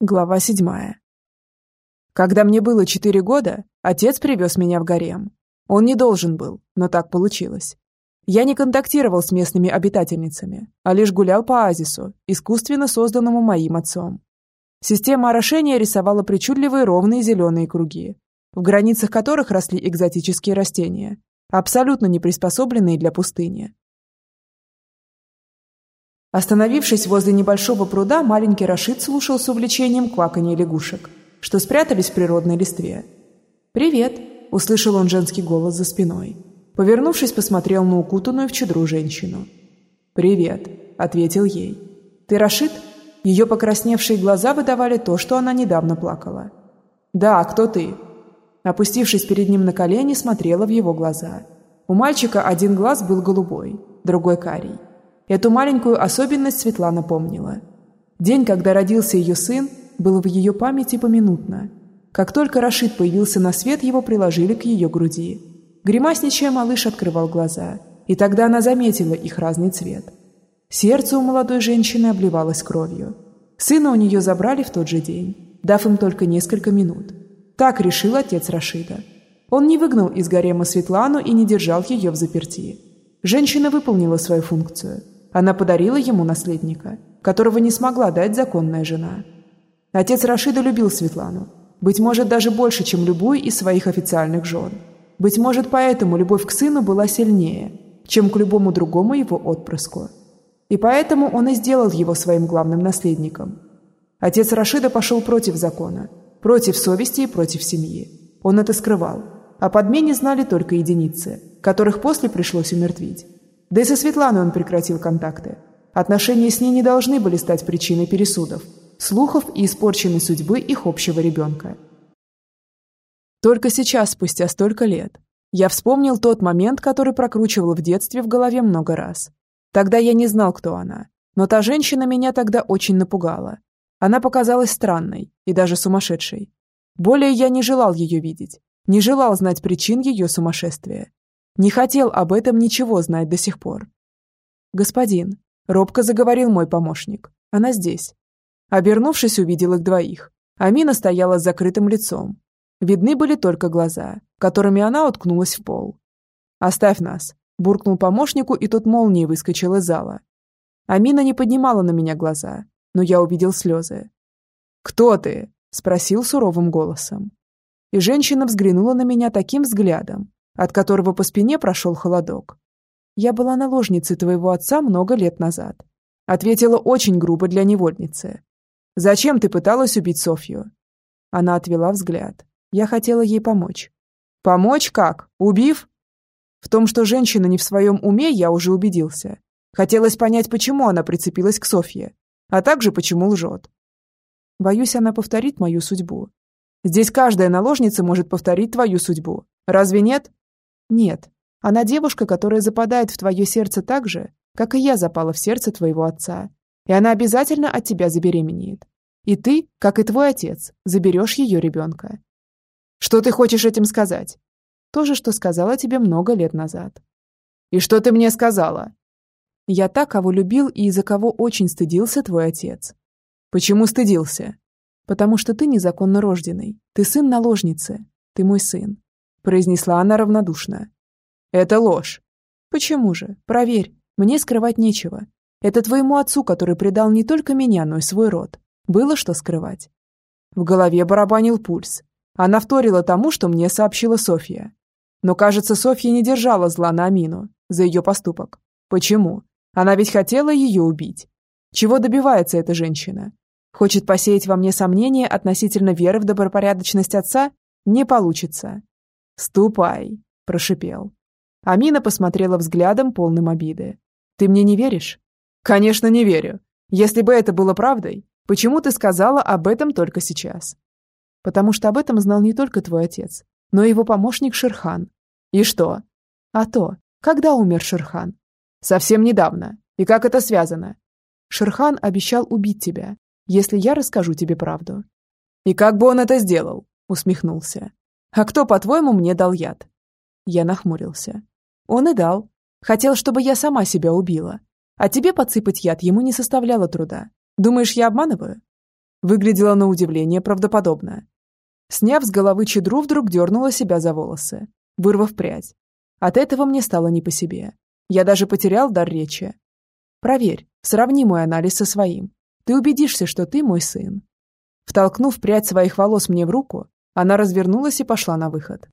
Глава седьмая. Когда мне было четыре года, отец привез меня в гарем. Он не должен был, но так получилось. Я не контактировал с местными обитательницами, а лишь гулял по оазису, искусственно созданному моим отцом. Система орошения рисовала причудливые ровные зеленые круги, в границах которых росли экзотические растения, абсолютно не приспособленные для пустыни. Остановившись возле небольшого пруда, маленький Рашид слушал с увлечением кваканье лягушек, что спрятались в природной листве. «Привет!» – услышал он женский голос за спиной. Повернувшись, посмотрел на укутанную в чедру женщину. «Привет!» – ответил ей. «Ты Рашид?» Ее покрасневшие глаза выдавали то, что она недавно плакала. «Да, кто ты?» Опустившись перед ним на колени, смотрела в его глаза. У мальчика один глаз был голубой, другой карий. Эту маленькую особенность Светлана помнила. День, когда родился ее сын, был в ее памяти поминутно. Как только Рашид появился на свет, его приложили к ее груди. Гримасничая, малыш открывал глаза, и тогда она заметила их разный цвет. Сердце у молодой женщины обливалось кровью. Сына у нее забрали в тот же день, дав им только несколько минут. Так решил отец Рашида. Он не выгнал из гарема Светлану и не держал ее в заперти. Женщина выполнила свою функцию – она подарила ему наследника, которого не смогла дать законная жена. Отец Рашида любил Светлану, быть может, даже больше, чем любую из своих официальных жен. Быть может, поэтому любовь к сыну была сильнее, чем к любому другому его отпрыску. И поэтому он и сделал его своим главным наследником. Отец Рашида пошел против закона, против совести и против семьи. Он это скрывал. О подмене знали только единицы, которых после пришлось умертвить. Да и со Светланой он прекратил контакты. Отношения с ней не должны были стать причиной пересудов, слухов и испорченной судьбы их общего ребенка. Только сейчас, спустя столько лет, я вспомнил тот момент, который прокручивал в детстве в голове много раз. Тогда я не знал, кто она, но та женщина меня тогда очень напугала. Она показалась странной и даже сумасшедшей. Более я не желал ее видеть, не желал знать причин ее сумасшествия. Не хотел об этом ничего знать до сих пор. «Господин», — робко заговорил мой помощник, — «она здесь». Обернувшись, увидел их двоих. Амина стояла с закрытым лицом. Видны были только глаза, которыми она уткнулась в пол. «Оставь нас», — буркнул помощнику, и тот молнией выскочил из зала. Амина не поднимала на меня глаза, но я увидел слезы. «Кто ты?» — спросил суровым голосом. И женщина взглянула на меня таким взглядом, от которого по спине прошел холодок. «Я была наложницей твоего отца много лет назад», ответила очень грубо для невольницы. «Зачем ты пыталась убить Софью?» Она отвела взгляд. Я хотела ей помочь. «Помочь как? Убив?» В том, что женщина не в своем уме, я уже убедился. Хотелось понять, почему она прицепилась к Софье, а также почему лжет. Боюсь, она повторит мою судьбу. Здесь каждая наложница может повторить твою судьбу. Разве нет? Нет, она девушка, которая западает в твое сердце так же, как и я запала в сердце твоего отца. И она обязательно от тебя забеременеет. И ты, как и твой отец, заберешь ее ребенка. Что ты хочешь этим сказать? То же, что сказала тебе много лет назад. И что ты мне сказала? Я та, кого любил и из-за кого очень стыдился твой отец. Почему стыдился? Потому что ты незаконно рожденный. Ты сын наложницы. Ты мой сын произнесла она равнодушно. «Это ложь». «Почему же? Проверь. Мне скрывать нечего. Это твоему отцу, который предал не только меня, но и свой род. Было что скрывать». В голове барабанил пульс. Она вторила тому, что мне сообщила Софья. Но, кажется, Софья не держала зла на Амину за ее поступок. Почему? Она ведь хотела ее убить. Чего добивается эта женщина? Хочет посеять во мне сомнения относительно веры в добропорядочность отца? Не получится. «Ступай!» – прошипел. Амина посмотрела взглядом, полным обиды. «Ты мне не веришь?» «Конечно, не верю. Если бы это было правдой, почему ты сказала об этом только сейчас?» «Потому что об этом знал не только твой отец, но и его помощник Шерхан. И что?» «А то, когда умер Шерхан?» «Совсем недавно. И как это связано?» «Шерхан обещал убить тебя, если я расскажу тебе правду». «И как бы он это сделал?» – усмехнулся. А кто, по-твоему, мне дал яд?» Я нахмурился. «Он и дал. Хотел, чтобы я сама себя убила. А тебе подсыпать яд ему не составляло труда. Думаешь, я обманываю?» Выглядела на удивление правдоподобно. Сняв с головы чедру, вдруг дернула себя за волосы, вырвав прядь. От этого мне стало не по себе. Я даже потерял дар речи. Проверь, сравни мой анализ со своим. Ты убедишься, что ты мой сын. Втолкнув прядь своих волос мне в руку, она развернулась и пошла на выход.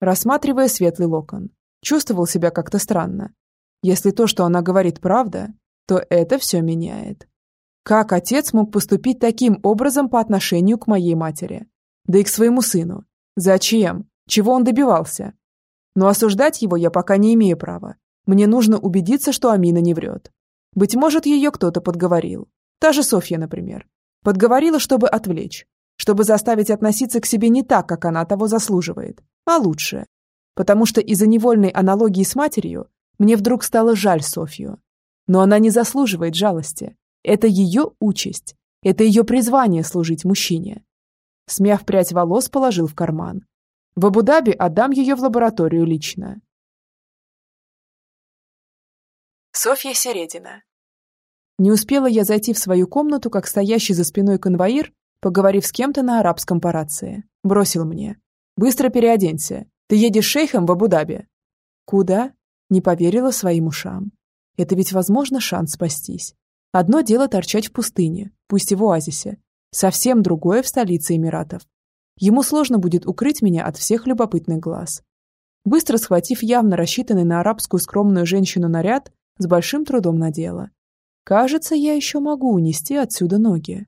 Рассматривая светлый локон, чувствовал себя как-то странно. Если то, что она говорит, правда, то это все меняет. Как отец мог поступить таким образом по отношению к моей матери? Да и к своему сыну. Зачем? Чего он добивался? Но осуждать его я пока не имею права. Мне нужно убедиться, что Амина не врет. Быть может, ее кто-то подговорил. Та же Софья, например. Подговорила, чтобы отвлечь. Чтобы заставить относиться к себе не так, как она того заслуживает, а лучше. Потому что из-за невольной аналогии с матерью мне вдруг стало жаль Софью. Но она не заслуживает жалости. Это ее участь. Это ее призвание служить мужчине. Смяв прядь волос, положил в карман. В Абу-Даби отдам ее в лабораторию лично. Софья Середина Не успела я зайти в свою комнату, как стоящий за спиной конвоир, поговорив с кем-то на арабском по рации, бросил мне. «Быстро переоденься. Ты едешь шейхом в Абу-Даби». «Куда?» Не поверила своим ушам. Это ведь, возможно, шанс спастись. Одно дело торчать в пустыне, пусть и в оазисе. Совсем другое в столице Эмиратов. Ему сложно будет укрыть меня от всех любопытных глаз. Быстро схватив явно рассчитанный на арабскую скромную женщину наряд, с большим трудом надела. Кажется, я еще могу унести отсюда ноги.